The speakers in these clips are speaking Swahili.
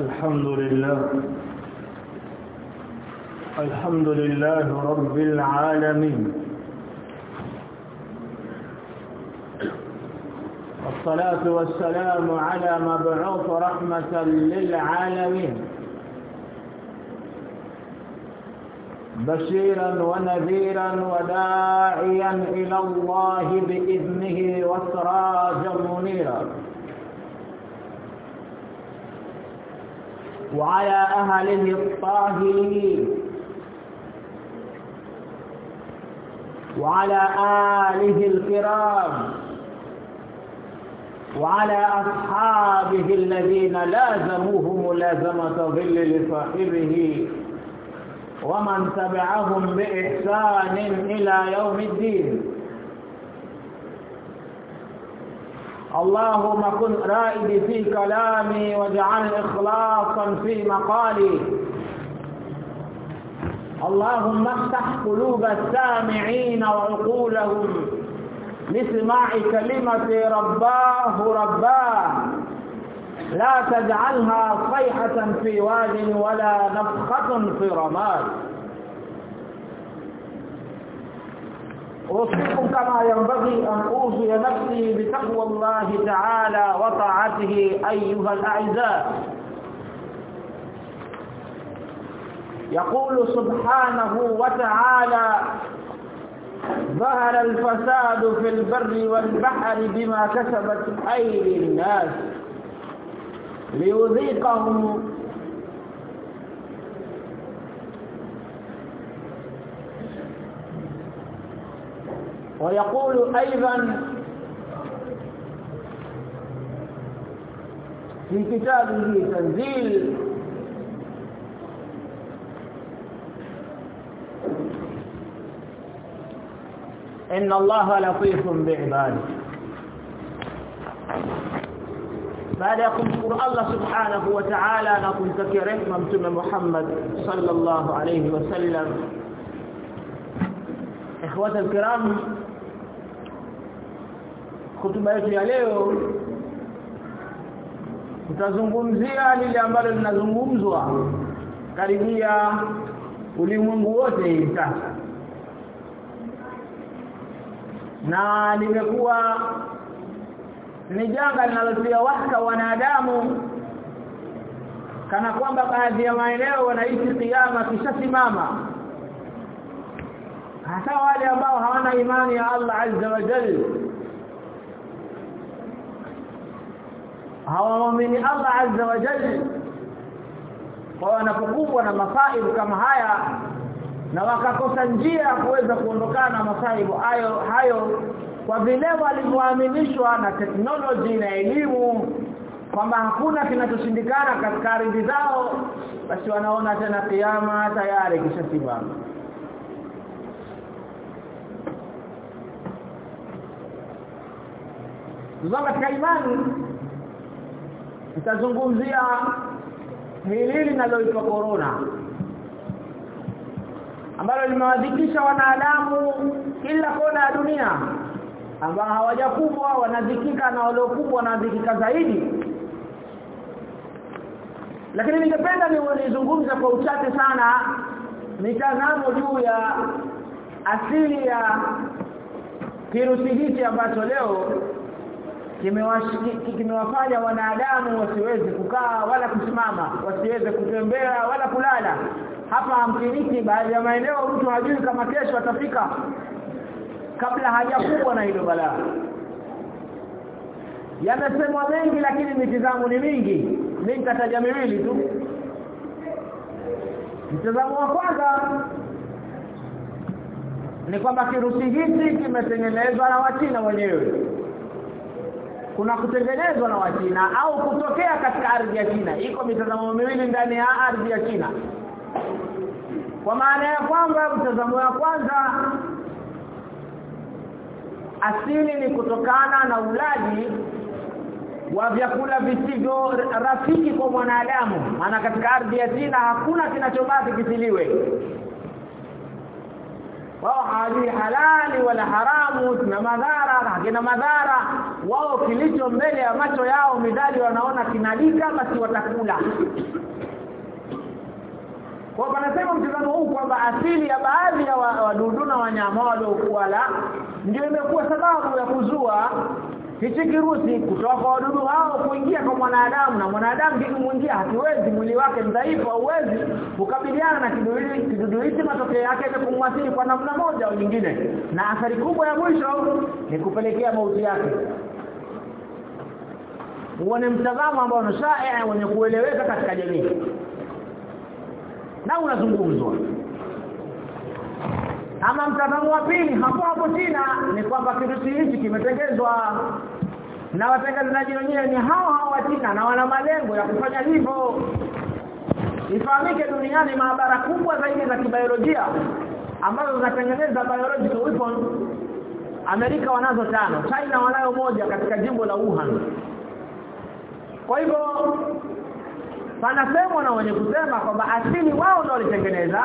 الحمد لله. الحمد لله رب العالمين. والصلاة والسلام على مبعوث رحمة للعالمين. بشيرا ونذيرا وداعيا إلى الله بإذنه وسراجا منيرا. وعلى أهله الطاهرين. وعلى آله الكرام. وعلى أصحابه الذين لازموه ملازمة ظل لصاحبه. ومن تبعهم بإحسان إلى يوم الدين. اللهم كن رائدي في كلامي واجعل إخلاصا في مقالي. اللهم افتح قلوب السامعين وعقولهم لسماع كلمة رباه رباه. لا تجعلها صيحة في واد ولا نفخة في رماد. أوصيكم كما ينبغي أن أوصي نفسي بتقوى الله تعالى وطاعته أيها الأعزاء. يقول سبحانه وتعالى ظهر الفساد في البر والبحر بما كسبت أيدي الناس ليذيقهم ويقول أيضا في كتابه تنزيل إن الله لطيف بعباده. بعد يقول الله سبحانه وتعالى نقول تكرم من محمد صلى الله عليه وسلم. اخوات الكرام hutuba yetu ya leo tutazungumzia lile ambalo linazungumzwa karibia ulimwengu wote hivi sasa. Na limekuwa ni janga linalotia waka wanadamu kana kwamba baadhi ya maeneo wanaishi kiyama kishasimama. Hasa wale ambao hawana imani ya Allah azza wa jalla hawaamini Allah azza wa jalla. Kwa wanapokumbwa na masaibu kama haya na wakakosa njia ya kuweza kuondokana na masaibu hayo hayo kwa vile walivyoaminishwa na teknoloji na elimu kwamba hakuna kinachoshindikana katika ardhi zao basi wanaona tena kiama tayari kishasimama. Zama katika imani nitazungumzia hili linaloitwa corona ambalo limewadhikisha wanadamu kila kona ya dunia ambao hawajakubwa wanadhikika na waliokubwa wanadhikika zaidi. Lakini ningependa nizungumze kwa uchache sana mitazamo juu ya asili ya kirusi hiki ambacho leo kimewafanya wanadamu wasiweze kukaa wala kusimama wasiweze kutembea wala kulala. Hapa amkiniki baadhi ya maeneo mtu hajui kama kesho atafika kabla hajakubwa na hilo balaa. Yamesemwa mengi lakini mitizamo ni mingi. Mimi nitataja miwili tu. Mtazamo wa kwanza ni kwamba kirusi hiki kimetengenezwa na wachina wenyewe kuna kutengenezwa na wachina au kutokea katika ardhi ya China. Iko mitazamo miwili ndani ya ardhi ya China. Kwa maana ya kwamba mtazamo wa kwanza asili ni kutokana na ulaji wa vyakula visivyo rafiki kwa mwanadamu. Maana katika ardhi ya China hakuna kinachobaki kisiliwe wao hawajui halali wala haramu na madhara hakina madhara. Wao kilicho mbele ya macho yao midali wanaona kinalika basi watakula. Kwa panasema mtazamo huu kwamba asili ya baadhi ya wadudu na wanyama waliokuwa la ndio imekuwa sababu ya kuzua hichi kirusi kutoka kwa wadudu hao kuingia kwa mwanadamu na mwanadamu kikimwingia hakiwezi mwili wake mdhaifu hauwezi kukabiliana na kidudu kidudu hichi matokeo yake ni kumwathiri kwa namna moja au nyingine. Na athari kubwa ya mwisho ni kupelekea mauti yake. Uone mtazamo ambao ni shaia wenye kueleweka katika jamii. Na unazungumzwa ama mtazamo wa pili hapo hapo China ni kwamba kirusi hichi kimetengezwa na watengenezaji wenyewe ni hao hao wa China na wana malengo ya kufanya hivyo. Ifahamike duniani maabara kubwa zaidi za kibiolojia ambazo zinatengeneza biological weapon Amerika wanazo tano China wanayo moja katika jimbo la Wuhan. Kwa hivyo panasemwa na wenye kusema kwamba asili wao ndio walitengeneza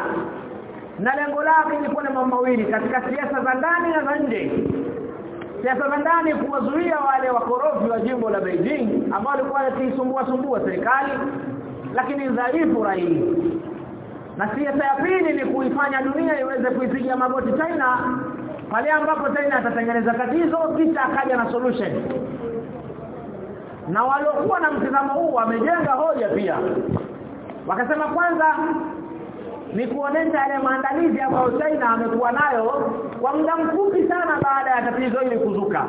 na lengo lake ni kuna mambo mawili katika siasa za ndani na za nje. Siasa za ndani kuwazuia wale wakorofi wa jimbo la Beijing ambao walikuwa wakisumbua sumbua serikali lakini dhaifu rai na siasa ya pili ni kuifanya dunia iweze kuipiga magoti China pale ambapo China atatengeneza tatizo kisha akaja na solution. Na waliokuwa na mtazamo huu wamejenga hoja pia. Wakasema kwanza ni kuonesha yale maandalizi ambayo China amekuwa nayo kwa muda mfupi sana baada ya tatizo hili kuzuka.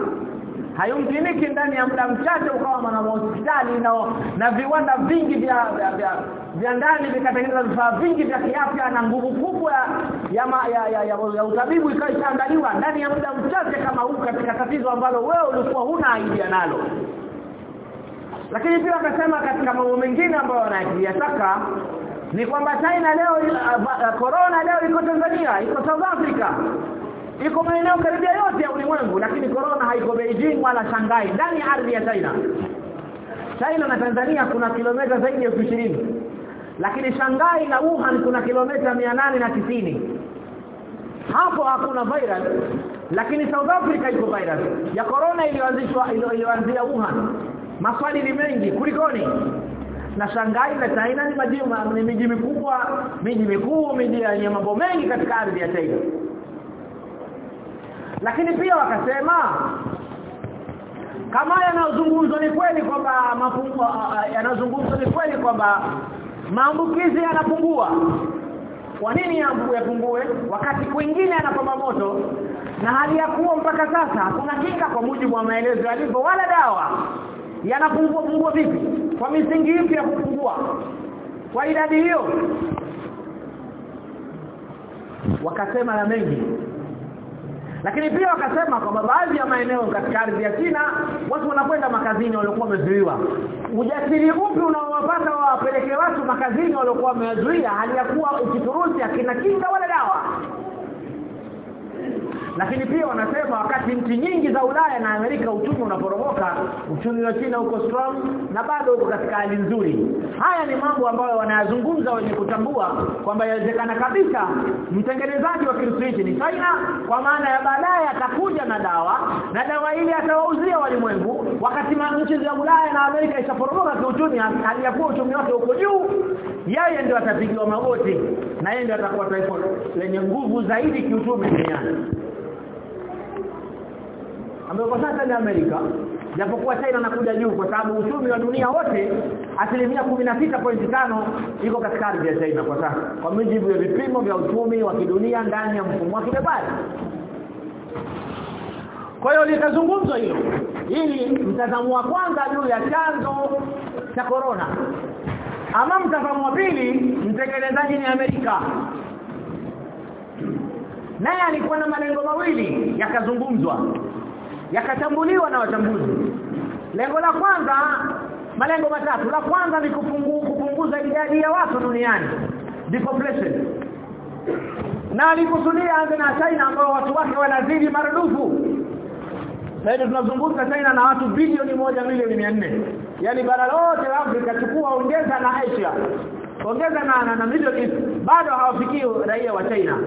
Hayumkiniki ndani ya muda mchache ukawa mwana hospitali na na viwanda vingi vya vya, vya, vya ndani vikatengeneza vifaa vingi vya kiafya na nguvu kubwa ya, ya, ya, ya, ya, ya utabibu ikaishaandaliwa ndani ya muda mchache kama huu katika tatizo ambalo wewe ulikuwa huna idea nalo. Lakini pia akasema katika mambo mengine ambayo wanayataka ni kwamba China leo corona leo iko Tanzania iko South Africa. Iko maeneo karibia yote ya ulimwengu lakini corona haiko Beijing wala Shanghai ndani ya ardhi ya China. China na Tanzania kuna kilomita zaidi ya 20 lakini Shanghai na Wuhan kuna kilomita na tisini. Hapo hakuna virus lakini South Africa iko virus. Ya corona iliyoanzishwa iliyoanzia Wuhan. Maswali ni mengi kulikoni na Shanghai na China ni miji ni miji mikubwa miji mikuu miji yenye mambo mengi katika ardhi ya China lakini pia wakasema kama yanazungumzwa ni kweli kwamba mapungua yanazungumzwa ni kweli kwamba maambukizi yanapungua. Kwa nini yapungue? Wakati kwingine yanapamba moto na hali ya kuwa mpaka sasa hakuna kinga kwa mujibu wa maelezo yalivyo. Wala dawa yanapungua pungua vipi kwa misingi ipi ya kupungua kwa idadi hiyo? Wakasema na mengi. Lakini pia wakasema kwamba baadhi ya maeneo katika ardhi ya China watu wanakwenda makazini waliokuwa wamezuiwa. Ujasiri upi unaowapata wawapeleke watu makazini waliokuwa wamezuia hali ya kuwa ukiturusi akina kinga wala lakini pia wanasema wakati nchi nyingi za Ulaya na Amerika uchumi unaporomoka uchumi wa China uko strong na bado uko katika hali nzuri. Haya ni mambo ambayo wanayazungumza wenye kutambua kwamba yawezekana kabisa mtengenezaji wa kirusi hichi ni China kwa maana ya baadaye atakuja na dawa na dawa ile atawauzia walimwengu wakati nchi za Ulaya na Amerika ishaporomoka kiuchumi hali ya kuwa uchumi wake uko juu yeye ndio atapigiwa magoti na yeye ndio atakuwa taifa lenye nguvu zaidi kiuchumi duniani ambayo kwa sasa ni Amerika. Japokuwa China inakuja juu kwa sababu uchumi wa dunia wote asilimia tano iko katika ardhi ya China kwa sasa. Kwa mujibu ya vipimo vya uchumi wa kidunia ndani ya mfumo wa kibepari kwa hiyo litazungumzwa hilo. Ili mtazamo wa kwanza juu ya chanzo cha corona. Ama mtazamo wa pili mtekelezaji ni Amerika. Naye alikuwa na malengo mawili yakazungumzwa yakatambuliwa na wachambuzi. Lengo la kwanza malengo matatu. La kwanza ni kupungu, kupunguza idadi ya watu duniani. Depopulation. Na alikusudia anze na China ambao watu wake wanazidi maradufu. Sasa tunazungumza China na watu bilioni moja milioni nne. Yani bara lote la Afrika chukua ongeza na Asia. Ongeza na na, na milioni bado hawafikii raia wa China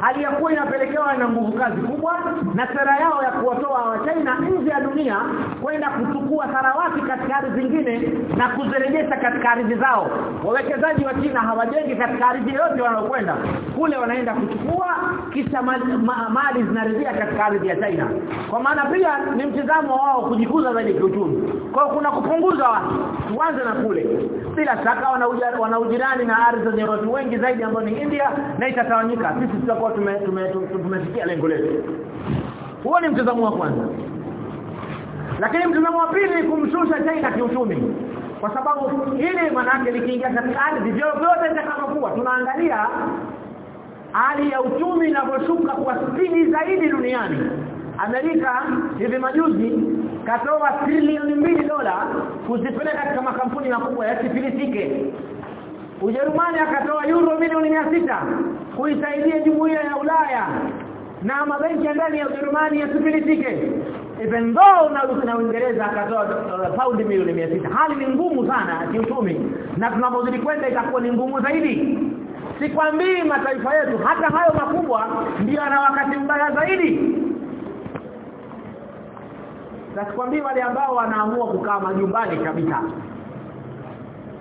hali ya kuwa inapelekewa na nguvu kazi kubwa na sera yao ya kuwatoa wa China nje ya dunia kwenda kuchukua sarawati katika ardhi zingine na kuzirejesha katika ardhi zao. Wawekezaji wa China hawajengi katika ardhi yote wanaokwenda kule wanaenda kuchukua kisha mali, ma, mali zinarejea katika ardhi ya China. Kwa maana pia ni mtizamo wao kujikuza zaidi kiuchumi. Kwa kuna kupunguza watu. Tuanze na kule bila shaka wana ujirani na ardhi zenye watu wengi zaidi ambao ni India na itatawanyika. Sisi tutakuwa tumefikia tume, tume, tume lengo letu. Huo ni mtazamo wa kwanza. Lakini mtazamo wa pili kumshusha China kiuchumi. Kwa sababu hili manake likiingia katika ardhi hiyo yote itakapokuwa tunaangalia hali ya uchumi inavyoshuka kwa spidi zaidi duniani Amerika hivi majuzi katoa trilioni mbili dola kuzipeleka katika makampuni makubwa yasifilisike Ujerumani akatoa euro milioni sita kuisaidia jumuiya ya Ulaya na mabenki ndani ya Ujerumani yasifilisike even though na na Uingereza akatoa uh, paundi milioni sita. Hali ni ngumu sana kiuchumi na tunapozidi kwenda itakuwa ni ngumu zaidi. Sikwambii mataifa yetu hata hayo makubwa ndio ana wakati mbaya zaidi Nasikwambii wale ambao wanaamua kukaa majumbani kabisa.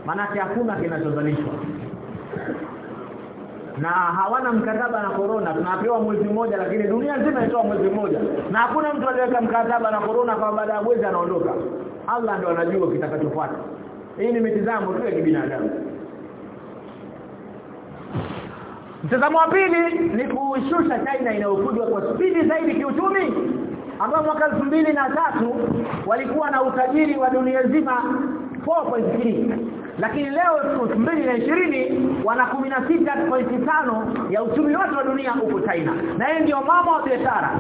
Manake hakuna kinachozalishwa. Na hawana mkataba na corona. Tunapewa mwezi mmoja lakini dunia nzima inatoa mwezi mmoja. Na hakuna mtu aliyeweka mkataba na corona kwa baada ya mwezi anaondoka. Allah ndo anajua kitakachofuata. Hii ni mitazamo tu ya kibinadamu. Mtazamo wa pili ni kuishusha China inayokujwa kwa spidi zaidi kiuchumi ambao mwaka na tatu walikuwa na utajiri wa dunia nzima 4.3 lakini leo 2020 wana 16.5 ya uchumi wote wa dunia huko China. Na yeye ndio mama wa biashara.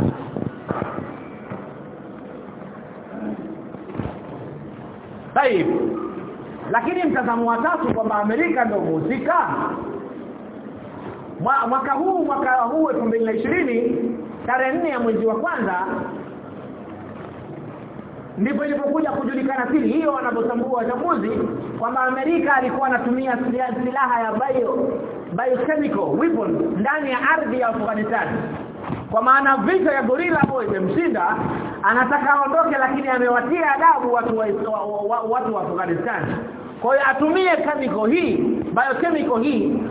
Sahihi. Lakini mtazamo wa tatu kwamba Amerika ndio muzika mwaka huu mwaka huu 2020 tarehe 4 ya mwezi wa kwanza ndipo ilipokuja kujulikana siri hiyo wanapotambua wachambuzi kwamba Amerika alikuwa anatumia silaha ya bio biochemical weapon ndani ya ardhi ya Afghanistan. Kwa maana vita ya gorilla ambayo imemshinda anataka aondoke lakini amewatia adabu watu wa, wa, wa, watu wa Afghanistan. Kwa hiyo atumie chemical hii biochemical hii.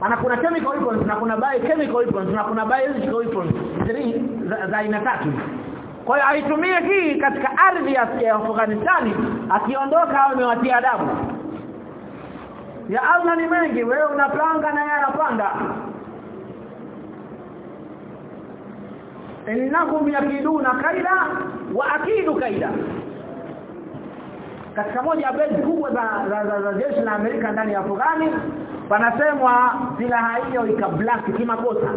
Maana kuna chemical weapons na kuna biochemical weapons na kuna biological weapons. Za aina tatu kwa hiyo aitumie hii katika ardhi ya Afghanistan akiondoka au amewatia adabu. Ya Allah ni mengi wewe unapanga na yeye anapanga. Innakum yakiduna kaida wa akidu kaida. Katika moja ya benki kubwa za, za, za, za jeshi la Amerika ndani ya Afghani panasemwa silaha hiyo ikablaki kimakosa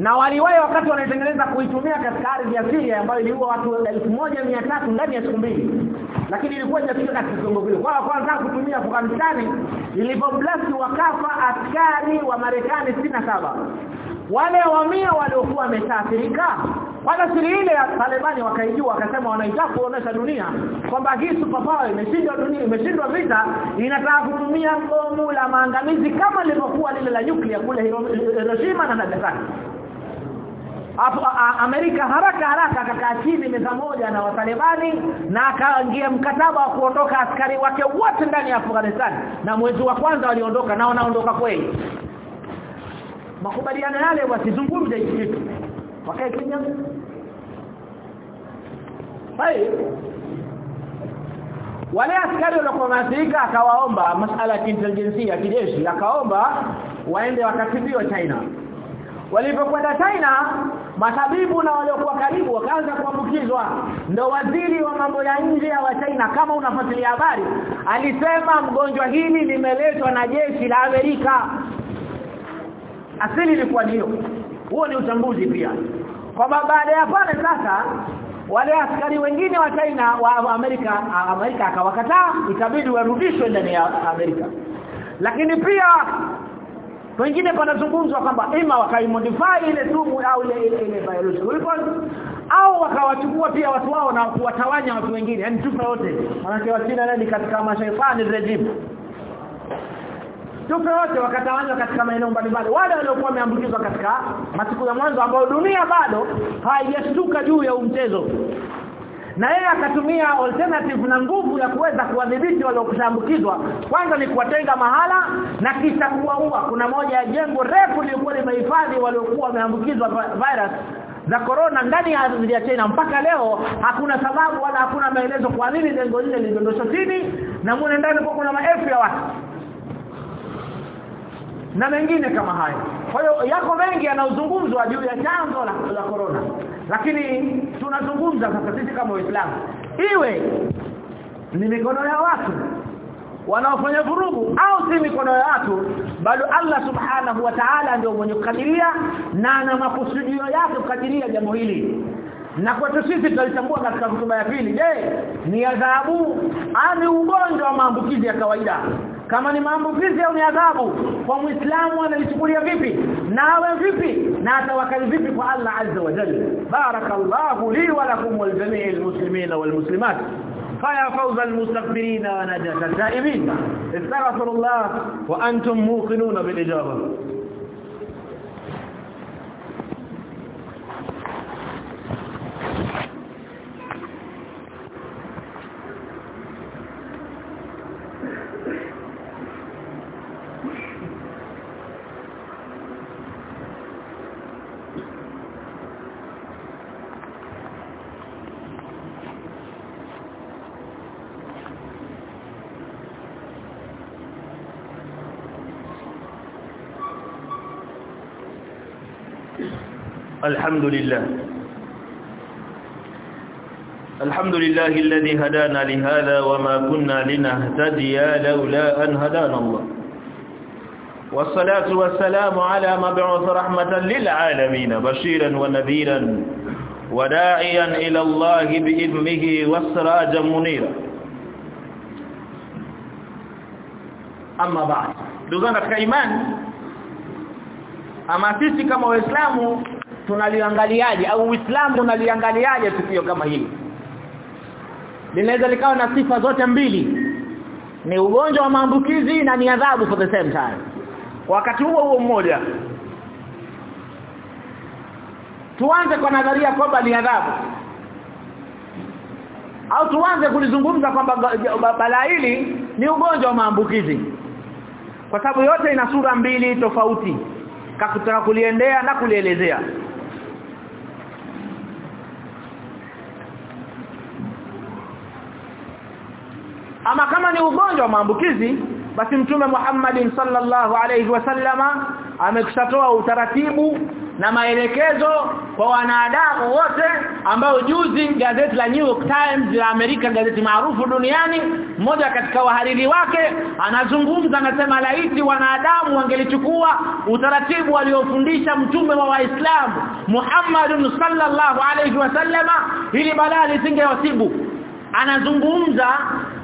na waliwahi wakati wanaitengeneza kuitumia katika ardhi ya Syria ambayo iliua watu 1300 ndani ya siku mbili. Lakini ilikuwa inafika katika kiwango kile kwa kwanza kutumia Afghanistan ilipoblasti wakafa askari wa Marekani saba. Wale wamia waliokuwa wamesafirika kwanza siri ile ya Talibani wakaijua wakasema wanaitaka kuonesha dunia kwamba hii superpower imeshindwa dunia imeshindwa vita inataka kutumia bomu la maangamizi kama lilivyokuwa lile la nyuklia kule Hiroshima na Nagasaki Apo, Amerika haraka haraka akakaa chini meza moja na watalibani na akaingia mkataba wa kuondoka askari wake wote ndani ya Afghanistan. Na mwezi wa kwanza waliondoka na wanaondoka kweli. Makubaliano yale wasizungumze hivi kitu. Wakae kimya. Hai. Wale askari waliokuwa waathirika akawaomba masala ya intelligence ya kijeshi akaomba waende wakatibiwa China. Walipokwenda China matabibu na waliokuwa karibu wakaanza kuambukizwa. Ndo waziri wa mambo ya nje wa China kama unafuatilia habari alisema mgonjwa hili limeletwa na jeshi la Amerika. Asili ilikuwa hiyo. Huo ni utambuzi pia. Kwamba baada ya pale sasa wale askari wengine wa China wa Amerika Amerika akawakataa ikabidi warudishwe ndani ya Amerika. Lakini pia wengine panazungumzwa kwamba ima wakaimodify ile sumu au ile ile, biological weapon au wakawachukua pia watu wao na kuwatawanya watu wengine yani tupa wote manake wachina nani katika mashaifani regime? Tupe wote wakatawanywa katika maeneo mbalimbali. Wale waliokuwa wameambukizwa katika masiku ya mwanzo ambao dunia bado haijashtuka juu ya mchezo na yeye akatumia alternative na nguvu ya kuweza kuwadhibiti waliokushambukizwa. Kwanza ni kuwatenga mahala na kisha kuwaua. Kuna moja ya jengo refu lilikuwa limehifadhi waliokuwa wameambukizwa virus za corona ndani ya ardhi ya China. Mpaka leo hakuna sababu wala hakuna maelezo kwa nini jengo lile lilidondoshwa chini na mune ndani kwa kuna maelfu ya watu. Na mengine kama hayo. Kwa hiyo yako mengi yanazungumzwa juu ya chanzo la, la corona. Lakini tunazungumza sasa sisi kama waislamu. Iwe ni mikono ya watu wanaofanya vurugu au si mikono ya watu bado Allah subhanahu wa ta'ala ndio mwenye kukadiria na ana makusudio yake kukadiria jambo hili. Na kwetu sisi tutalitambua katika hotuba ya pili. Je ni adhabu au ugonjwa wa maambukizi ya kawaida kama ni maambukizi au ni adhabu kwa muislamu analichukulia vipi nawe vipi na atawakali vipi kwa Allah azza wa jalla barakallahu li wa lakum wal jami'il muslimina wal muslimat فيا فوز المستغفرين ونجاة التائبين استغفر الله وأنتم موقنون بالإجابة الحمد لله. الحمد لله الذي هدانا لهذا وما كنا لنهتدي لولا أن هدانا الله. والصلاة والسلام على مبعوث رحمة للعالمين بشيرا ونذيرا وداعيا إلى الله بإذنه والسراجا منيرا. أما بعد. دوزانا كإيمان. ama sisi kama waislamu tunaliangaliaje? Au uislamu unaliangaliaje tukio kama hili? Linaweza likawa na sifa zote mbili. Ni ugonjwa wa maambukizi na ni adhabu for the same time. Wakati huo huo mmoja. Tuanze kwa nadharia kwamba ni adhabu. Au tuanze kulizungumza kwamba balaa hili ni ugonjwa wa maambukizi. Kwa sababu yote ina sura mbili tofauti. Kakutaka kuliendea na kulielezea ama kama ni ugonjwa wa maambukizi basi mtume Muhammad sallallahu alayhi wasallama amekushatoa utaratibu na maelekezo kwa wanadamu wote ambao juzi gazeti la New York Times la Amerika gazeti maarufu duniani mmoja katika wahariri wake anazungumza anasema laiti wanadamu wangelichukua utaratibu aliofundisha mtume wa Waislamu Muhammad sallallahu alayhi wasallama ili balaa lisingewasibu anazungumza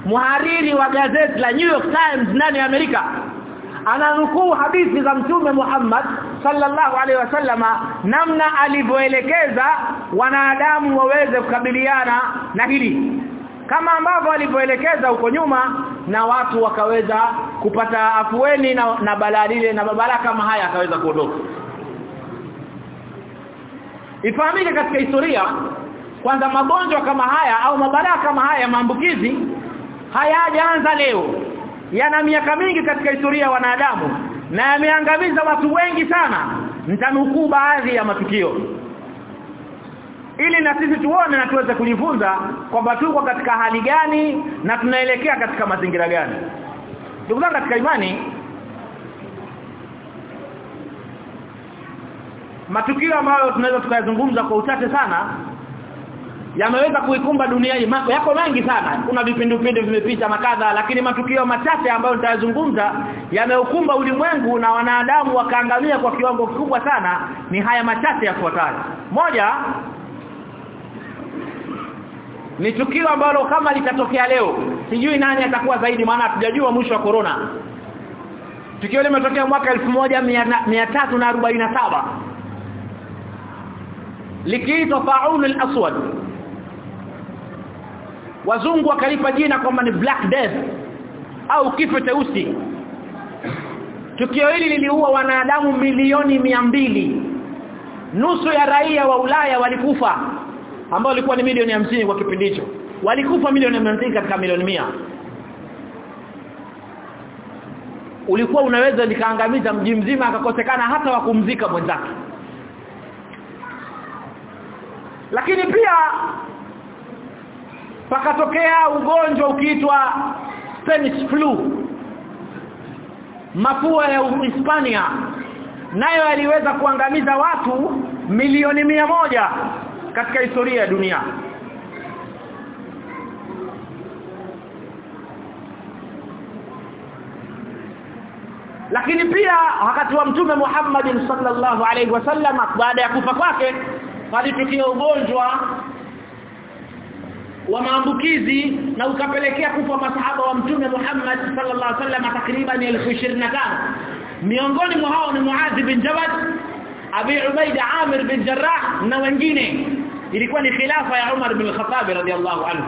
muhariri wa gazeti la New York Times ndani ya Amerika? Ananukuu hadithi za mtume Muhammad sallallahu alaihi wasallama namna alivyoelekeza wanadamu waweze kukabiliana na hili. Kama ambavyo alivyoelekeza huko nyuma na watu wakaweza kupata afueni na, na balaa lile na balaa kama haya akaweza kuondoka. Ifahamike katika historia kwanza magonjwa kama haya au mabalaa kama haya maambukizi hayajaanza leo. Yana miaka mingi katika historia ya wanadamu na yameangamiza watu wengi sana. Nitanukuu baadhi ya matukio. Ili na sisi tuone na tuweze kujifunza kwamba tuko katika hali gani na tunaelekea katika mazingira gani. Ndugu zangu katika imani matukio ambayo tunaweza tukayazungumza kwa uchache sana yameweza kuikumba dunia hii. Yako mengi sana. Kuna vipindupindu vimepita makadha lakini matukio machache ambayo nitayazungumza yameukumba ulimwengu na wanadamu wakaangamia kwa kiwango kikubwa sana. Ni haya machache yafuatayo. Moja ni tukio ambalo kama litatokea leo sijui nani atakuwa zaidi maana hatujajua mwisho wa corona. Tukio limetokea mwaka 1347 likiitwa faunul al-aswad wazungu wakalipa jina kwamba ni black death au kifo cheusi. Tukio hili liliua wanadamu milioni mbili. Nusu ya raia wa Ulaya walikufa ambao walikuwa ni milioni hamsini kwa kipindi hicho. Walikufa milioni 100 katika milioni mia. Ulikuwa unaweza nikaangamiza mji mzima akakosekana hata wa kumzika mwenzake. Lakini pia pakatokea ugonjwa ukiitwa Spanish flu. Mafua ya Hispania. Nayo yaliweza kuangamiza watu milioni mia moja katika historia ya dunia. Lakini pia wakati wa mtume Muhammad sallallahu alaihi wasallam baada ya kufa kwake palitukia ugonjwa wa maambukizi na ukapelekea kufa masahaba wa mtume Muhammad sallallahu alaihi wasallam takriban 1025 miongoni mwa hao ni Muadh bin Jabal Abi Ubaida Amir bin Jarrah na wengine. Ilikuwa ni khilafa ya Umar bin Khattab radhiallahu anhu.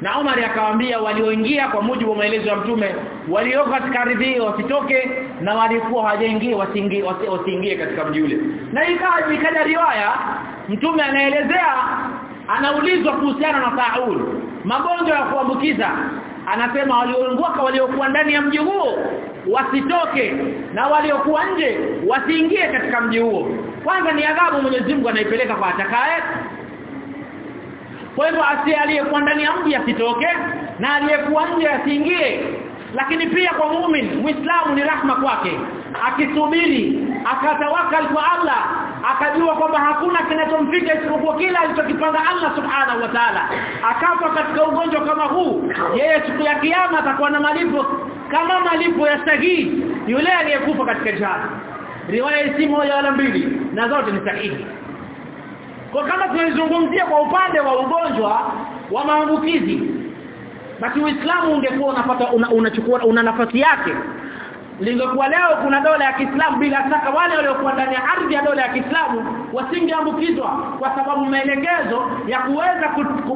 Na Umar akawaambia walioingia kwa mujibu wa maelezo ya mtume walio katika ardhi wasitoke na walikuwa hawajaingia wasiingie wasiingie katika mji ule. Na ikawa ikaja riwaya mtume anaelezea anaulizwa kuhusiana na taul magonjwa ya kuambukiza. Anasema walioongoka waliokuwa ndani ya mji huo wasitoke na waliokuwa nje wasiingie katika mji huo. Kwanza ni adhabu Mwenyezi Mungu anaipeleka kwa atakaye. Kwa hivyo asiye aliyekuwa ndani ya mji asitoke na aliyekuwa nje asiingie. Lakini pia kwa muumini muislamu ni rahma kwake. Akisubiri akatawakal kwa Allah akajua kwamba hakuna kinachomfika isipokuwa kila alichokipanga Allah subhanahu wa ta'ala. Akafa katika ugonjwa kama huu. Yeye siku ya kiyama atakuwa na malipo kama malipo ya sahihi. Yule aliyekufa katika jihad. Riwaya si moja wala mbili na zote ni sahihi. Kwa kama tunazungumzia kwa upande wa ugonjwa wa maambukizi basi Uislamu ungekuwa unapata unachukua una, una nafasi yake lingekuwa leo kuna dola ya Kiislamu bila shaka wale waliokuwa ndani ya ardhi ya dola ya Kiislamu wasingeambukizwa kwa sababu maelekezo ya kuweza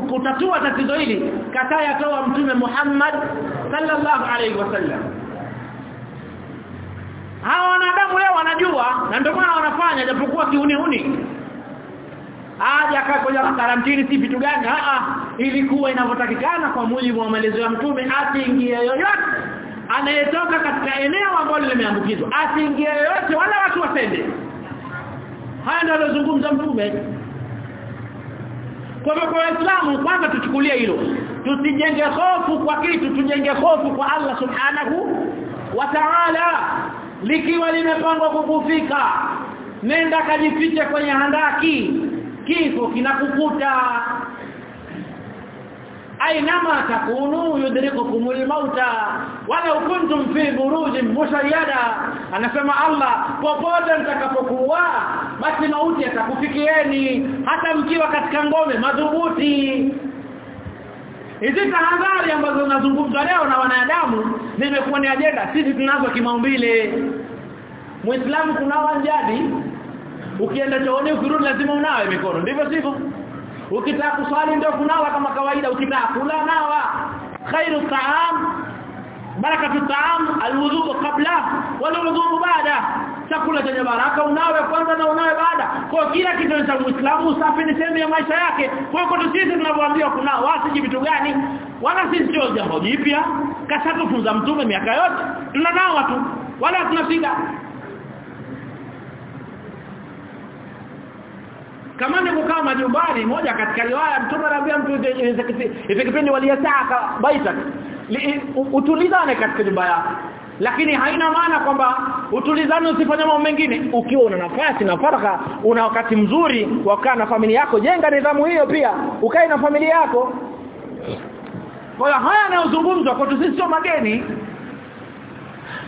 kutatua tatizo hili. Kataa yatoa mtume Muhammad sallallahu alaihi wasallam hawa wanadamu leo wanajua na ndio maana wanafanya japokuwa kiuni aje akakoja karantini si vitu gani? A a ilikuwa inavyotakikana kwa mujibu wa maelezo ya mtume asiingie yoyote. Anayetoka katika eneo ambalo limeambukizwa. Asiingie yoyote wala watu wasende. Haya ndio alozungumza mtume. Kwa hivyo kwa Waislamu kwanza tuchukulie hilo. Tusijenge hofu kwa kitu tujenge hofu kwa Allah subhanahu wa ta'ala. Likiwa limepangwa kukufika nenda kajifiche kwenye handaki. Kifo kinakukuta ainama takunu yudrikukumul mauta wala kuntum fi burujin mushayyada. Anasema Allah popote mtakapokuwa basi mauti atakufikieni hata mkiwa katika ngome madhubuti. Hizi tahadhari ambazo zinazungumzwa leo na wanadamu nimekuwa ni ajenda sisi tunazo kimaumbile. Muislamu kunawa wanjadi ukienda chooni ukirudi lazima unawe mikono ndivyo sivyo ukitaka kuswali ndio kunawa kama kawaida ukitaka kula nawa. Khairu ta'am barakatu ta'am alwudu qabla wal wudu baada chakula chenye baraka unawe kwanza na unawe baada. Kwa kila kitu cha muislamu usafi ni sehemu ya maisha yake. Kwa hiyo sisi tunavyoambiwa kuna wasiji vitu gani? Wala sisi sio jambo jipya. Kashatufunza mtume miaka yote tunanawa tu wala tunafika kama ni kukaa majumbani moja katika riwaya mtume anambia mtu ifikipindi waliyataka baita utulizane katika nyumba yako. Lakini haina maana kwamba utulizane usifanye mambo mengine. Ukiwa una nafasi na faraka una wakati mzuri wa kukaa na familia yako jenga nidhamu hiyo pia. Ukae na familia yako. Kwa hiyo haya yanayozungumzwa kwetu sisi sio mageni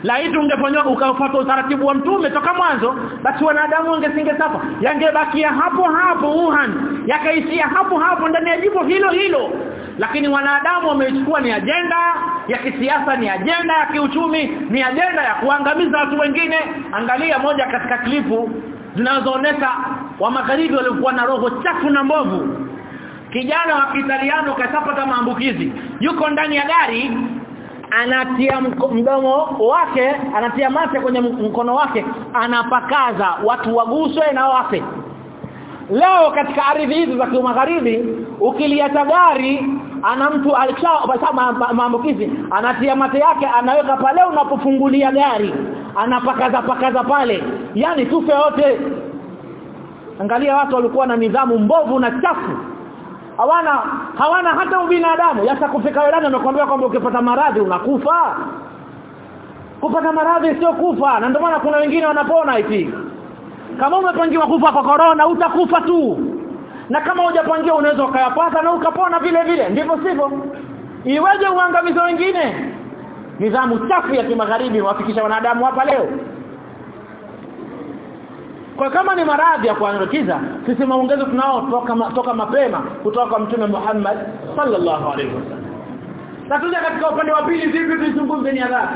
laiti ungefanywa ukafuata utaratibu wa mtume toka mwanzo basi wanadamu wangesinge safa yangebakia hapo hapo Wuhan yakaishia hapo hapo ndani ya jimbo hilo hilo. Lakini wanadamu wameichukua ni ajenda ya kisiasa ni ajenda ya kiuchumi ni ajenda ya kuangamiza watu wengine. Angalia moja katika klipu zinazoonesha wa magharibi walikuwa na roho chafu na mbovu. Kijana wa Kitaliano kasapata maambukizi yuko ndani ya gari anatia mdomo wake anatia mate kwenye mkono wake anapakaza. Watu waguswe na wafe. Leo katika ardhi hizi za kimagharibi ukiliata gari ana mtu maambukizi anatia mate yake anaweka pale unapofungulia gari. Anapakaza pakaza pale. Yani tufe wote. Angalia watu walikuwa na nidhamu mbovu na chafu hawana hawana hata ubinadamu. Yatakufika wewe amekwambia kwamba ukipata maradhi unakufa. Kupata maradhi sio kufa na ndio maana kuna wengine wanapona hivi. Kama umepangiwa kufa kwa corona utakufa tu. Na kama hujapangiwa unaweza ukayapata na ukapona vile vile. Ndivyo sivyo. Iweje uangamizo wengine? Nidhamu chafu ya kimagharibi wafikisha wanadamu hapa leo kwa kama ni maradhi ya kuambukiza sisi maongezo tunao toka, toka mapema kutoka kwa mtume Muhammad sallallahu alaihi wasallam. Na tuja katika upande wa pili vipi tuzungumze ni adhabu?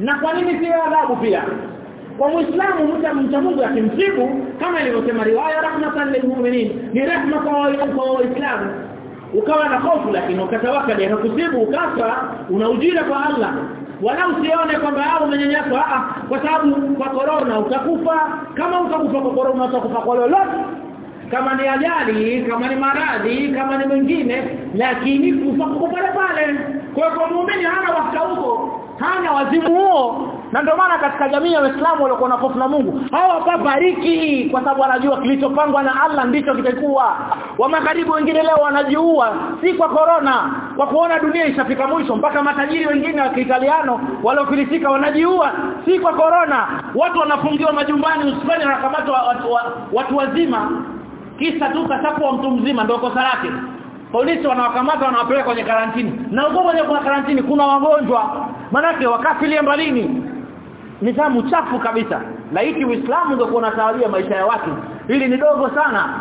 Na kwa nini sio adhabu pia? Kwa muislamu mja mcha Mungu akimsibu kama ilivyosema riwaya rahmatan lilmu'minin ni rehma kwa waislamu. Ukawa na hofu lakini ukatawaka na ukafa una ujira kwa Allah wala usione kwamba hao umenyanyaswa a kwa sababu kwa corona utakufa. Kama utakufa kwa corona utakufa kwa lolote. Kama ni ajali kama ni maradhi kama ni mwingine lakini kufa kwa pale pale. Kwa kwa muumini hana wakati huko hana wazimu huo na ndio maana katika jamii ya Waislamu walikuwa na hofu na Mungu hawapabariki kwa sababu wanajua kilichopangwa na Allah ndicho kitakuwa. Wa magharibi wengine leo wanajiua si kwa corona kwa kuona dunia ishafika mwisho mpaka matajiri wengine wa Kiitaliano waliofilisika wanajiua si kwa corona. Watu wanafungiwa majumbani usifanye na kamata watu, watu, watu wazima. Kisa tu kasapo wa mtu mzima ndio kosa lake. Polisi wanawakamata wanawapeleka kwenye karantini. Na uko kwenye karantini kuna wagonjwa. Manake wakafilia mbalini nidhamu chafu kabisa. Laiti uislamu ndio unatawalia maisha ya watu. Hili ni dogo sana.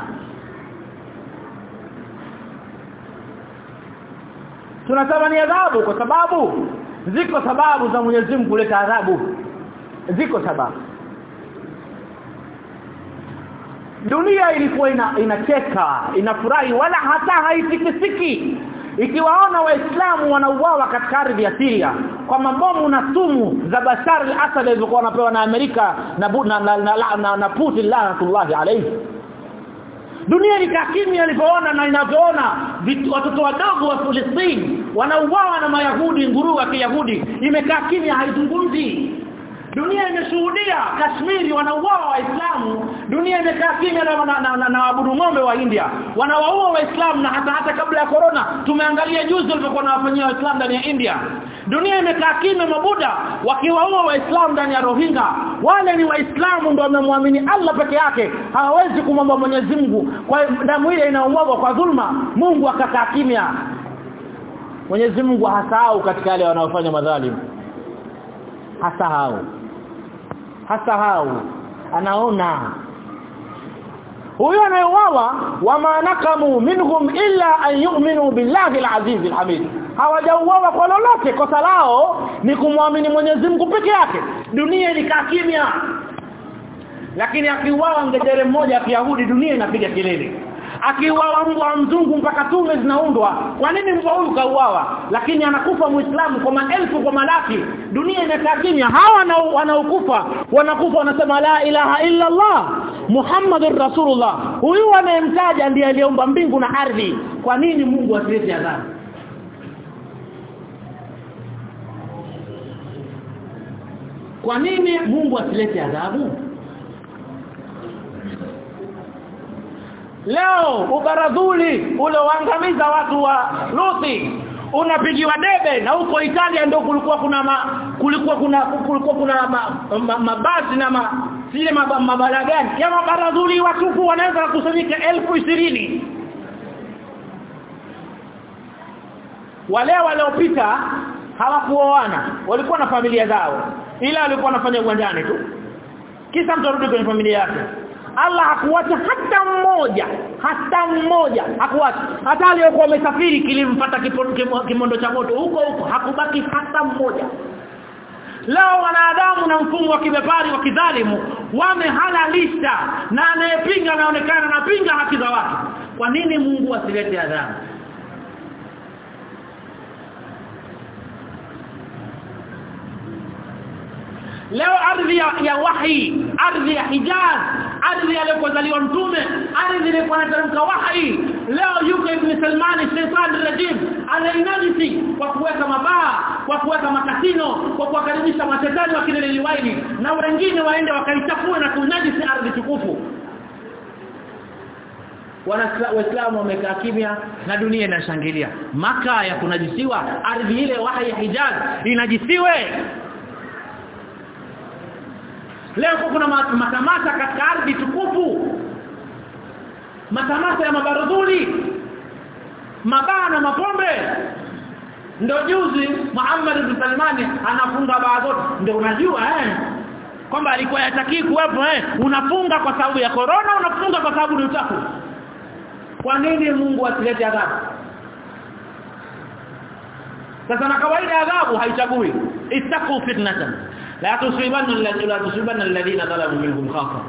Tunasema ni adhabu kwa sababu ziko sababu za Mwenyezi Mungu kuleta adhabu. Ziko sababu. Dunia ilikuwa ina, inacheka inafurahi wala hata haitikisiki ikiwaona waislamu wanauawa katika ardhi ya Syria kwa mabomu na sumu za Bashar al-Assad alizokuwa wanapewa na Amerika na na, na, na, na, na Putin laanatullahi alayhi. Dunia ilikaa kimya ilipoona na inavyoona watoto wadogo wa Palestina wanauawa na mayahudi nguruwe wa kiyahudi. Imekaa kimya haizungumzi dunia imeshuhudia Kashmiri wanauawa waislamu. Dunia imekaa kimya na, na, na, wabudu ng'ombe wa India. Wanawaua waislamu na hata hata kabla ya corona tumeangalia juzi walivyokuwa wanawafanyia waislamu ndani ya India. Dunia imekaa kimya mabuda wakiwaua waislamu ndani ya Rohingya. Wale ni waislamu ndio wamemwamini Allah peke yake hawawezi kumwomba Mwenyezi Mungu. Kwa damu ile inaumwagwa kwa dhulma Mungu akakaa kimya. Mwenyezi Mungu hasahau katika wale wanaofanya madhalimu hasahau hasahau anaona. Huyo anayeuawa wama nakamu minhum illa an yu'minu billahi alaziz alhamid. Hawajauawa kwa lolote kosa lao ni kumwamini Mwenyezi Mungu peke yake. Dunia ilikaa kimya. Lakini akiuawa ngejere mmoja ya Kiyahudi dunia inapiga kelele akiuawa mbwa mzungu mpaka tume zinaundwa. Kwa nini mbwa huyu kauawa? Lakini anakufa muislamu kwa maelfu kwa malaki. Dunia inakaa kimya. Hawa wanaokufa wanakufa wanasema la ilaha illa Allah Muhammadur Rasulullah. Huyu anayemtaja ndiye aliyeumba mbingu na ardhi. Kwa nini Mungu asilete adhabu? Kwa nini Mungu asilete adhabu leo ubaradhuli ule waangamiza watu wa Luthi. Unapigiwa debe na huko Italia ndio kulikuwa kuna ma, kulikuwa kuna kulikuwa kuna mabasi ma, ma, ma na ma, sile mabara gani? Ya mabaradhuli watupu wanaweza kukusanyika elfu ishirini. Wale waliopita hawakuoana walikuwa na familia zao ila walikuwa wanafanya uwanjani tu. Kisa mtu arudi kwenye familia yake Allah hakuacha hata mmoja hata mmoja hakuacha hata aliyokuwa amesafiri kilimpata kimondo cha moto. Huko huko hakubaki hata mmoja. Leo wanadamu na mfumo wa kibepari wa kidhalimu wamehalalisha na anayepinga anaonekana anapinga haki za watu. Kwa nini Mungu asilete adhabu? Leo ardhi ya, ya wahi ardhi ya hijaz ardhi alikozaliwa mtume ardhi ilikuwa inateremka wahi. Leo yuko ibn Salman shaytan rajim anainajisi kwa kuweka mabaa kwa kuweka makasino kwa kuwakaribisha mashetani wa kile liwaini. Na wengine waende wakaichafue na kunajisi ardhi tukufu. Waislamu wamekaa kimya na dunia inashangilia. Maka ya kunajisiwa ardhi ile wahi ya hijaz inajisiwe leo kuna matamasha katika ardhi tukufu. Matamasha ya mabarudhuli mabaa na mapombe. Ndio juzi Muhammad ibn Salmani anafunga baa zote. Ndio unajua eh? Kwamba alikuwa yatakii kuwepo eh? Unafunga kwa sababu ya corona unafunga kwa sababu ni uchafu. Kwa nini Mungu asilete adhabu? Sasa na kawaida adhabu haichagui. Ittaqu fitnatan la tusibanna la tusibanna alladhina zalamu minhum khafa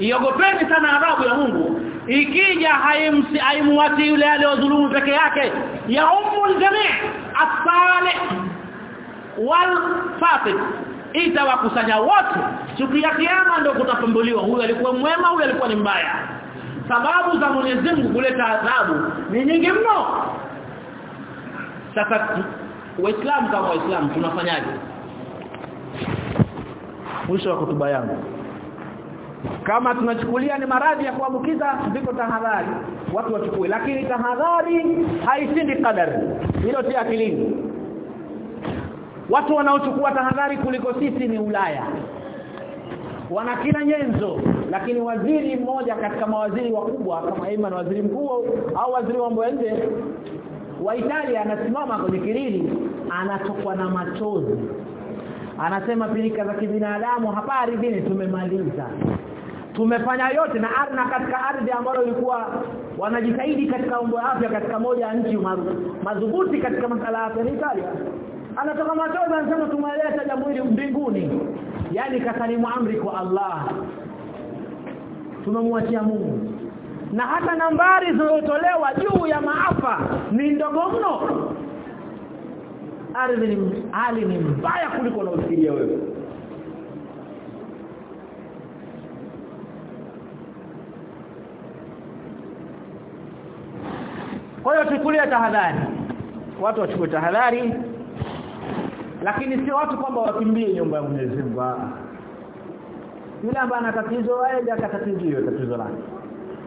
iogopeni sana adhabu ya Mungu. Ikija haimsi haimwati yule aliyodhulumu peke yake ya umul jami' as-salih wal fasid. Itawakusanya wote. Siku ya kiyama ndio kutapambuliwa huyu alikuwa mwema huyu alikuwa ni mbaya. Sababu za Mwenyezi Mungu kuleta adhabu ni nyingi mno. Sasa waislamu kama waislamu tunafanyaje mwisho wa kutuba yangu. Kama tunachukulia ni maradhi ya kuambukiza ziko tahadhari. Watu wachukue. Lakini tahadhari haishindi kadari hilo si akilini. Watu wanaochukua tahadhari kuliko sisi ni Ulaya. Wana kila nyenzo lakini waziri mmoja katika mawaziri wakubwa kama Iman waziri mkuu au waziri wa mambo ya nje wa Italia anasimama kwenye kirili anatokwa na machozi anasema pilika za kibinadamu hapa ardhini tumemaliza. Tumefanya yote na arna katika ardhi ambayo ilikuwa wanajitahidi katika ya afya katika moja ya nchi madhubuti katika masala ya Italia. Anatoka machozi anasema tumeleta jambo hili mbinguni. Yani kasalimu amri kwa Allah. Tunamwachia Mungu. Na hata nambari zilizotolewa juu ya maafa ni ndogo mno ardhi ni hali ni mbaya kuliko unaofikiria wewe. Kwa hiyo tukulia tahadhari. Watu wachukue tahadhari lakini sio watu kwamba wakimbie nyumba ya Mwenyezi Mungu. Yule ambaye ana tatizo aende akatatiziwe tatizo lake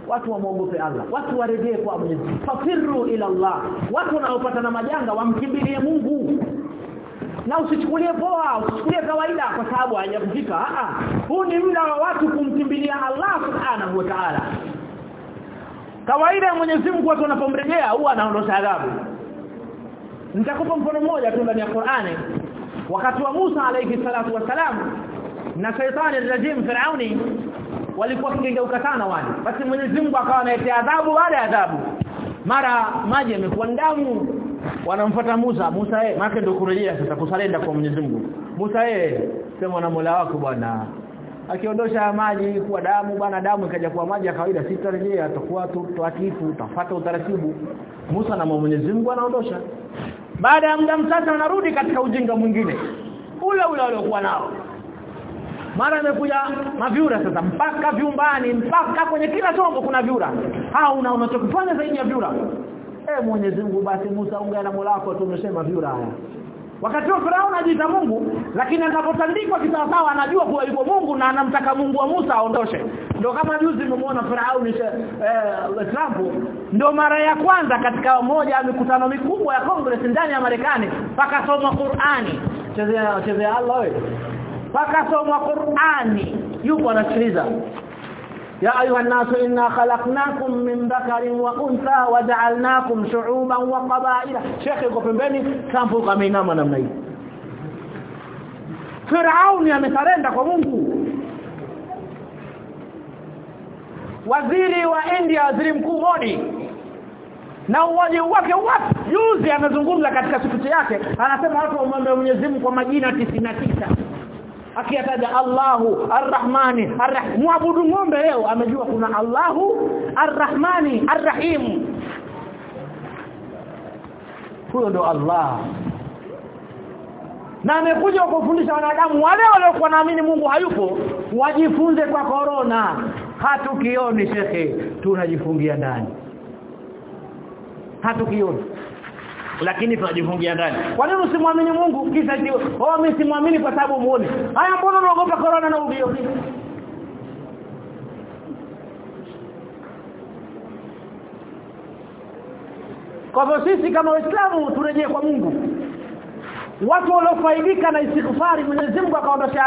watu wamuogope Allah. Watu warejee kwa Mungu. Fafiru ila Allah. Watu wanaopata na majanga wamkimbilie Mungu. Na usichukulie poa usichukulie kawaida kwa sababu hajakufika a huu ni muda wa watu kumkimbilia Allah subhanahu wa ta'ala. Kawaida ya Mwenyezi Mungu watu wanapomrejea huwa anaondosha adhabu. Nitakupa mfano mmoja tu ndani ya Qur'ani. Wakati wa Musa alayhi salatu wasalam na shaitani rajim Firauni walikuwa kigeuka sana wale. Basi Mwenyezi Mungu akawa analetea adhabu baada ya adhabu. Mara maji yamekuwa damu wanamfuata Musa. Musa eh maana ndio kurejea sasa kusalenda kwa Mwenyezi Mungu. Musa eh sema na Mola wako bwana. Akiondosha maji kuwa damu bwana damu ikaja kuwa maji ya kawaida sitarejea atakuwa tu tuatifu utafuata utaratibu. Musa na Mwenyezi Mungu anaondosha. Baada ya muda mchache anarudi katika ujinga mwingine. Ule ule waliokuwa nao mara imekuja mavyura sasa mpaka vyumbani mpaka kwenye kila chombo kuna vyura. Hao una unachokifanya zaidi ya vyura. Eh Mwenyezi Mungu basi Musa unga na Mola wako tumesema vyura haya. Wakati wa Farao anajiita Mungu lakini anapotandikwa kisawasawa anajua kuwa yuko Mungu na anamtaka Mungu wa Musa aondoshe. Ndio kama juzi mmemwona Farao ni eh, Trump. Ndio mara ya kwanza katika moja ya mikutano mikubwa ya Congress ndani ya Marekani pakasoma Qur'ani. Chezea chezea Allah wakasoma Qur'ani. Yuko anasikiliza. Ya ayuha nasu inna khalaqnakum min dhakarin wa untha wa ja'alnakum shu'uban wa qabaila. Shekhe yuko pembeni kampo kameinama namna hii. Firauni amesarenda kwa Mungu. Waziri wa India waziri mkuu Modi. Na uwaje wake wapi juzi anazungumza katika sikuti yake. Anasema watu wa Mwenyezi Mungu kwa majina 99 akiyataja Allahu Arrahmani Arrahim. Muabudu ng'ombe leo amejua kuna Allahu Arrahmani Arrahim. Huyo ndo Allah. Na amekuja kufundisha wanadamu wale waliokuwa naamini Mungu hayupo wajifunze kwa korona. Hatukioni shekhe tunajifungia ndani. Hatukioni lakini tunajifungia ndani. Kwa nini usimwamini Mungu? Kisa ndio oh mimi simwamini kwa sababu muone. Haya mbona unaogopa corona na ubio kwa hivyo sisi kama waislamu turejee kwa Mungu. Watu waliofaidika na istighfari Mwenyezi Mungu akaondosha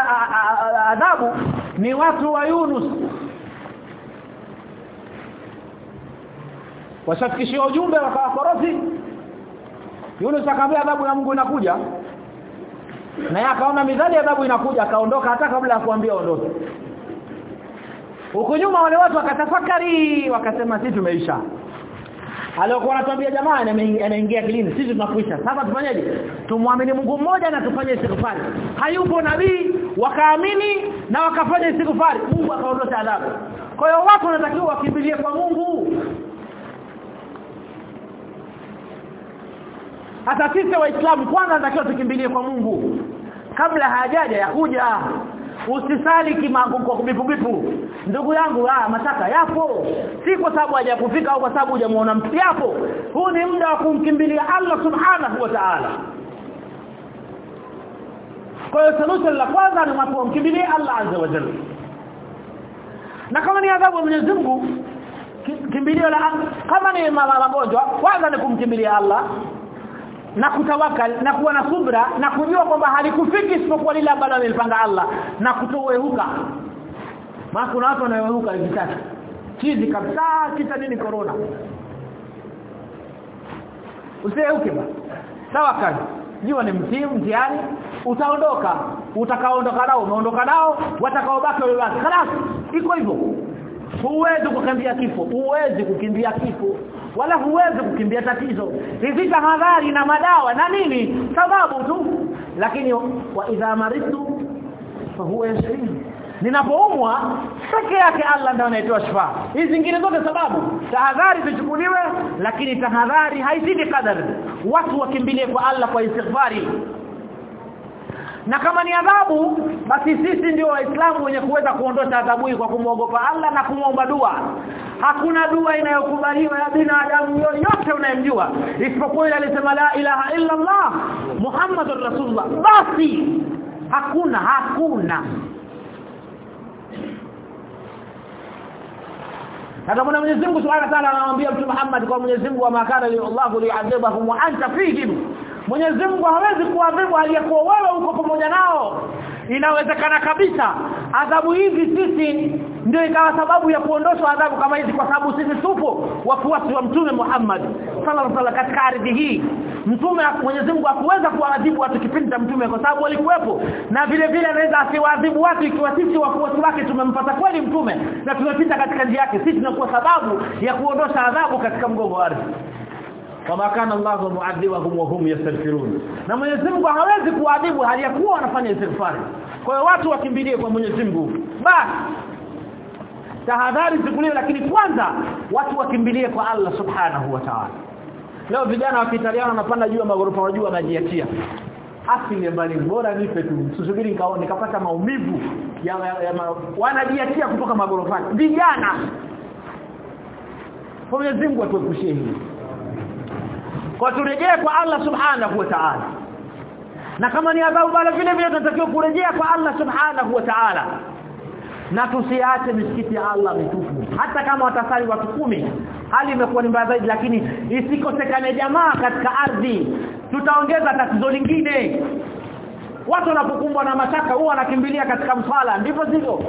adhabu ni watu wa Yunus. Washafikishia ujumbe wakawakorofi Yunus akamwambia adhabu ya Mungu inakuja. Na yeye akaona mizani adhabu inakuja akaondoka hata kabla ya kuambia ondoke. Huko nyuma wale watu wakatafakari wakasema sisi tumeisha. Aliyokuwa anatuambia jamaa anaingia kilini sisi tunakuisha. Sasa tufanyeje? Tumwamini Mungu mmoja na tufanye istighfar. hayupo nabii wakaamini na wakafanya istighfar. Mungu akaondosha adhabu. Kwa hiyo watu wanatakiwa wakimbilie kwa Mungu hata sisi waislamu kwanza tunatakiwa tukimbilie kwa Mungu. Kabla hajaja ya kuja usisali kimango kwa kubipubipu. Ndugu yangu ah mataka yapo. Si kwa sababu hajakufika au kwa sababu hujamuona mtu yapo. Huu ni muda wa kumkimbilia Allah subhanahu wa ta'ala. Kwa hiyo solution la kwanza ni watu wamkimbilie Allah azza wa jalla. Na kama ni adhabu ya Mwenyezi Mungu kimbilio la kama ni magonjwa kwanza ni kumkimbilia Allah na kutawakal na kuwa na subra na kujua kwamba halikufiki isipokuwa lile ambalo amelipanga Allah na kutowehuka maana kuna watu wanaowehuka hivi sasa chizi kabisa kita nini corona usieuke ba tawakal jua ni mtimu mtihani utaondoka utakaoondoka nao umeondoka nao watakaobaki wabaki خلاص iko hivyo huwezi kukimbia kifo huwezi kukimbia kifo wala huwezi kukimbia tatizo. Hizi tahadhari na madawa na nini? Sababu tu. Lakini wa idha maritu fa huwa yashfini ninapoumwa peke yake Allah ndiye anayetoa shifa hizi zingine zote sababu. Tahadhari zichukuliwe lakini tahadhari haizidi kadari. Watu wakimbilie kwa Allah kwa istighfari na kama ni adhabu basi sisi ndio waislamu wenye kuweza kuondosha adhabu hii kwa kumwogopa Allah na kumwomba dua. Hakuna dua inayokubaliwa ya binadamu yoyote unayemjua. Isipokuwa ile alisema la ilaha illa Allah Muhammadur Rasulullah. Basi hakuna hakuna hata mwana Mwenyezi Mungu Subhanahu wa Ta'ala anamwambia Mtume Muhammad kwa Mwenyezi Mungu wa makana li Allah li'adhibahum wa anta fihim. Mwenyezi Mungu hawezi kuadhibu aliyekuwa wewe uko pamoja nao inawezekana kabisa. Adhabu hizi sisi ndio ikawa sababu ya kuondoshwa adhabu kama hizi kwa sababu sisi tupo wafuasi wa mtume Muhammad sallallahu alaihi katika ardhi hii. Mtume Mwenyezi Mungu hakuweza kuadhibu watu kipindi cha mtume kwa sababu walikuwepo. Na vile vile anaweza asiwaadhibu watu ikiwa sisi wafuasi wake tumempata kweli mtume na tumepita katika njia yake. Sisi tunakuwa sababu ya kuondosha adhabu katika mgongo wa ardhi kama kana Allah muadhibahum wa hum yastaghfirun. Na Mwenyezi Mungu hawezi kuadhibu hali ya kuwa wanafanya istighfar kwa hiyo watu wakimbilie kwa Mwenyezi Mungu. Basi tahadhari zikuliwe lakini kwanza watu wakimbilie kwa Allah subhanahu wa ta'ala. Leo vijana wa Kitaliano wanapanda juu ya magorofa wajua wanajiachia. Asili mbali bora nipe tu. Susubiri nikaone nikapata maumivu ya, ya, ya ma, wanajiachia kutoka magorofani vijana! Kwa Mwenyezi Mungu atuepushie hili kwa turejee kwa Allah subhanahu wa ta'ala. Na kama ni adhabu bala vile vile tunatakiwa kurejea kwa Allah subhanahu wa ta'ala. Na tusiache misikiti ya Allah mitufu hata kama watasali watu kumi hali imekuwa ni mbaya zaidi lakini isikosekane jamaa katika ardhi. Tutaongeza tatizo lingine. Watu wanapokumbwa na mashaka huwa wanakimbilia katika msala ndivyo sivyo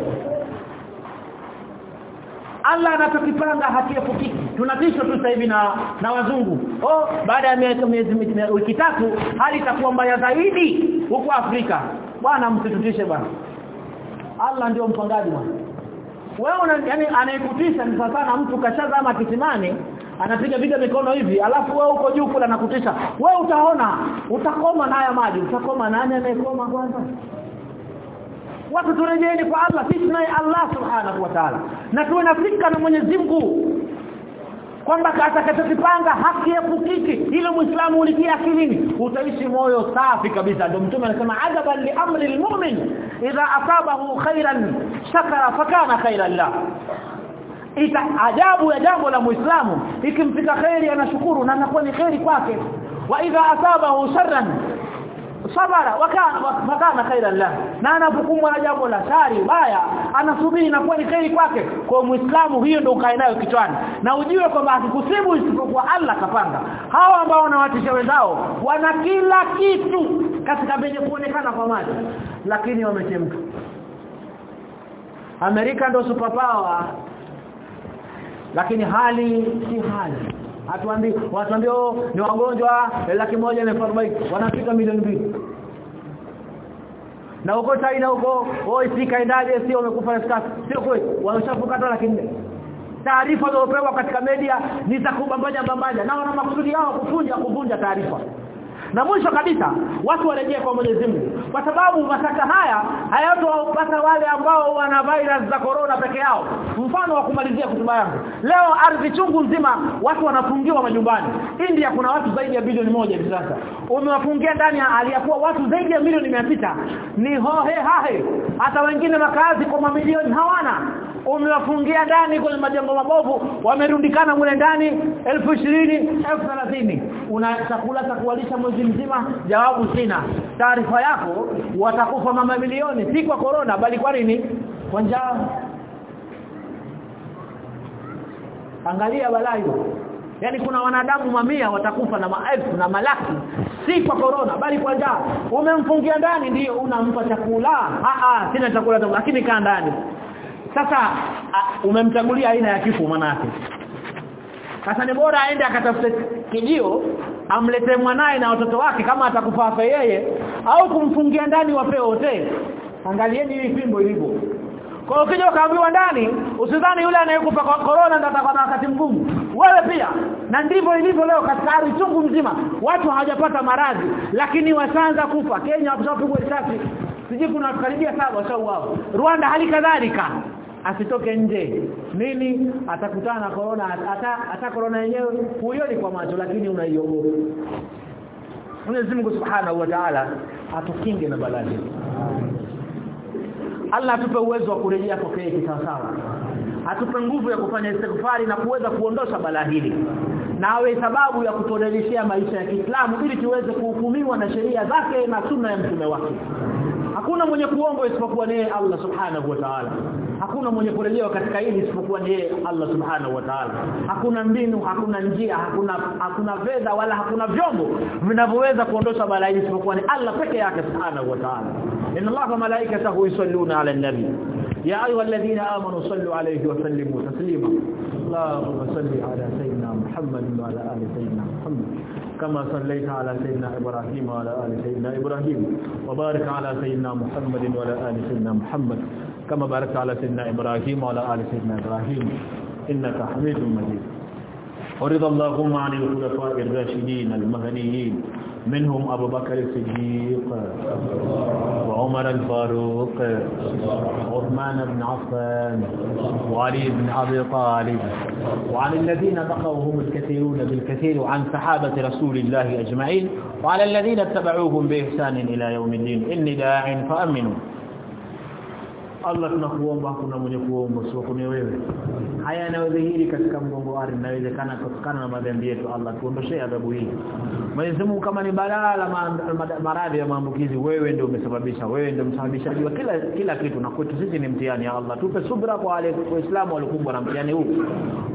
Allah anachokipanga hakiepukiki. Tunatishwa tu sasa hivi na na wazungu. Oh baada ya miezi wiki tatu hali itakuwa mbaya zaidi huko Afrika. Bwana msitutishe bwana. Allah ndio mpangaji bwana. Wewe yani anayekutisha ni sasa na mtu kashazama kisimani anapiga piga mikono hivi alafu wewe uko juu kula nakutisha wewe utaona utakoma na haya maji. Utakoma nani anayekoma kwanza watu turejeeni kwa Allah sisi naye Allah subhanahu wa ta'ala. Na tuwe na fikra na Mwenyezi Mungu kwamba atakachokipanga hakiepukiki. Ile muislamu ulikia akilini. Utaishi moyo safi kabisa. Ndio mtume anasema ajaban li amri almu'min idha asabahu khairan shakara fakana khairan la. Ita ajabu ya jambo la muislamu ikimfika khairi anashukuru na anakuwa ni khairi kwake. Wa idha asabahu sharran sabara wakana wakana khairan la na anapokumbwa na jambo la shari baya anasubiri na kweli kheri kwake. Kwa muislamu hiyo ndio ukae nayo kichwani. Na ujue kwamba akikusibu isipokuwa Allah kapanga. Hawa ambao wanawatisha wenzao wana kila kitu katika benye kuonekana kwa macho. Lakini wamechemka. Amerika ndio superpower. Lakini hali si hali hatuambii watuambi oh, ni wagonjwa laki moja na 40 wanafika milioni mbili. Na huko China huko oh si kaendaje sio wamekufa elfu sio kweli. Wameshafukata laki nne. Taarifa zilizopewa katika media ni za kubambanya bambanya na wana makusudi yao kufunja kuvunja taarifa na mwisho kabisa watu warejee kwa Mwenyezi Mungu. Kwa sababu masaka haya hayatowapata wale ambao wana virus za corona peke yao. Mfano wa kumalizia kutuba yangu. Leo ardhi chungu nzima watu wanafungiwa majumbani India kuna watu zaidi ya bilioni moja hivi sasa. Umewafungia ndani aliyakuwa watu zaidi ya milioni 600 ni hohe hahe hata wengine makazi kwa mamilioni hawana umewafungia ndani kwenye majengo mabovu wamerundikana mule ndani 2020 1030 una chakula cha kuwalisha mwezi mzima jawabu sina taarifa yako watakufa mama milioni si kwa corona bali kwa nini kwa njaa angalia balaa Yaani kuna wanadamu mamia watakufa na maelfu na malaki si kwa corona bali kwa njaa. Umemfungia ndani ndiyo unampa chakula. Ah ah sina chakula lakini kaa ndani. Sasa umemchagulia aina ya kifo manake. Sasa ni bora aende akatafute kijio amlete mwanae na watoto wake kama atakufa afa yeye au kumfungia ndani wape wote. Angalieni hii fimbo ilivyo. Kwa ukija ukaambiwa ndani usidhani yule anayekufa kwa corona ndio atakuwa na wakati mgumu. Wewe pia na ndivyo ilivyo leo katika ardhi chungu mzima. Watu hawajapata maradhi lakini wasanza kufa. Kenya washapigwa risasi. Sijui kuna karibia saba washauawa. Rwanda hali kadhalika asitoke nje. Nini? Atakutana na corona hata hata corona yenyewe huioni kwa macho lakini unaiogopa. Mwenyezi Mungu Subhanahu wa Ta'ala atukinge na balaa Allah atupe uwezo wa kurejea kwake sawa atupe nguvu ya kufanya istighfari na kuweza kuondosha balaa hili. Na awe sababu ya kutodelishia maisha ya Kiislamu ili tuweze kuhukumiwa na sheria zake na sunna ya mtume wake. Hakuna mwenye kuongo isipokuwa ni Allah subhanahu wa ta'ala hakuna mwenye kurejea katika hili isipokuwa ni Allah subhanahu wa ta'ala hakuna mbinu hakuna njia hakuna hakuna fedha wala hakuna vyombo vinavyoweza kuondosha balaa hili isipokuwa ni Allah peke yake subhanahu wa ta'ala inna Allah wa malaikatahu yusalluna ala nabi يا ايها الذين امنوا صلوا عليه وسلموا تسليما اللهم صل على سيدنا محمد وعلى ال سيدنا محمد كما صليت على سيدنا ابراهيم وعلى ال سيدنا ابراهيم وبارك على سيدنا محمد وعلى ال سيدنا محمد كما باركت على سيدنا إبراهيم وعلى آل سيدنا إبراهيم إنك حميد مجيد. ورضى اللهم عن الخلفاء الراشدين المهديين منهم أبو بكر الصديق وعمر الفاروق وعثمان بن عفان وعلي بن أبي طالب وعن الذين بقوهم الكثيرون بالكثير وعن صحابة رسول الله أجمعين وعلى الذين اتبعوهم بإحسان إلى يوم الدين إني داع فأمنوا. Allah tunakuomba kuna mwenye kuomba sio ni wewe. Haya yanayodhihiri katika mgongo wake inawezekana kutokana na madhambi yetu. Allah tuondoshee adhabu hii. Mwenyezi Mungu kama ni balaa la maradhi ya maambukizi wewe ndio umesababisha wewe ndio msababishaji wa kila kila kitu. Na kwetu sisi ni mtihani ya Allah. Tupe subra kwa wale waislamu walikumbwa na mtihani huu.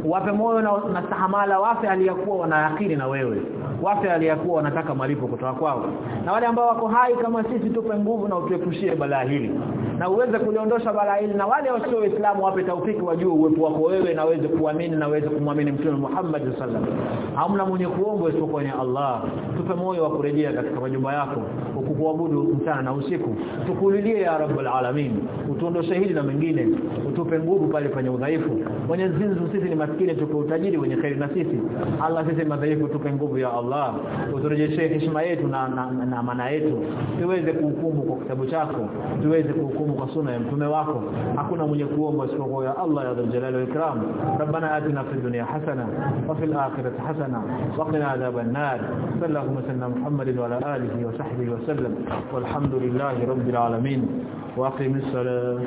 Wape moyo na, na stahamala wafe aliyakuwa wanaakili na wewe. Wafe aliyakuwa wanataka malipo kutoka kwao. Na wale ambao wako hai kama sisi tupe nguvu na utuepushie balaa hili na uweze kuliondosha balaa hili na wale wasio waislamu wape taufiki wajue uwepo wako wewe na waweze kuamini na waweze kumwamini mtume Muhammad sallallahu alaihi wasallam. Hamna mwenye kuomba isipokuwa ni Allah. Tupe moyo wa kurejea katika majumba yako ukukuabudu mchana na usiku. Tukulilie ya rabbul alamin. Utuondoshe hili na mengine. Utupe nguvu pale penye udhaifu. Mwenyezi Mungu sisi ni maskini tupe utajiri wenye khair na sisi. Allah sisi madhaifu tupe nguvu ya Allah. Uturejeshe heshima yetu na, na, na, na maana yetu. Tuweze kuhukumu kwa kitabu chako. Tuweze kuhukumu kujibu kwa sunna ya mtume wako hakuna mwenye kuomba isipokuwa ya Allah ya dhaljalali wal ikram rabbana atina fid dunya hasana wa fil akhirati hasana wa qina adhaban nar sallallahu ala muhammadin wa ala alihi wa sahbihi wa sallam walhamdulillahi rabbil alamin wa aqimis salat